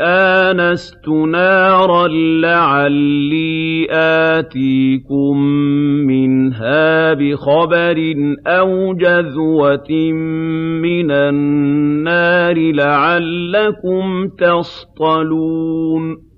آنَسْتُ نَارًا لَّعَلِّي آتِيكُم مِّنْهَا بِخَبَرٍ أَوْ جَذْوَةٍ مِّنَ النَّارِ لَعَلَّكُمْ تَصْطَلُونَ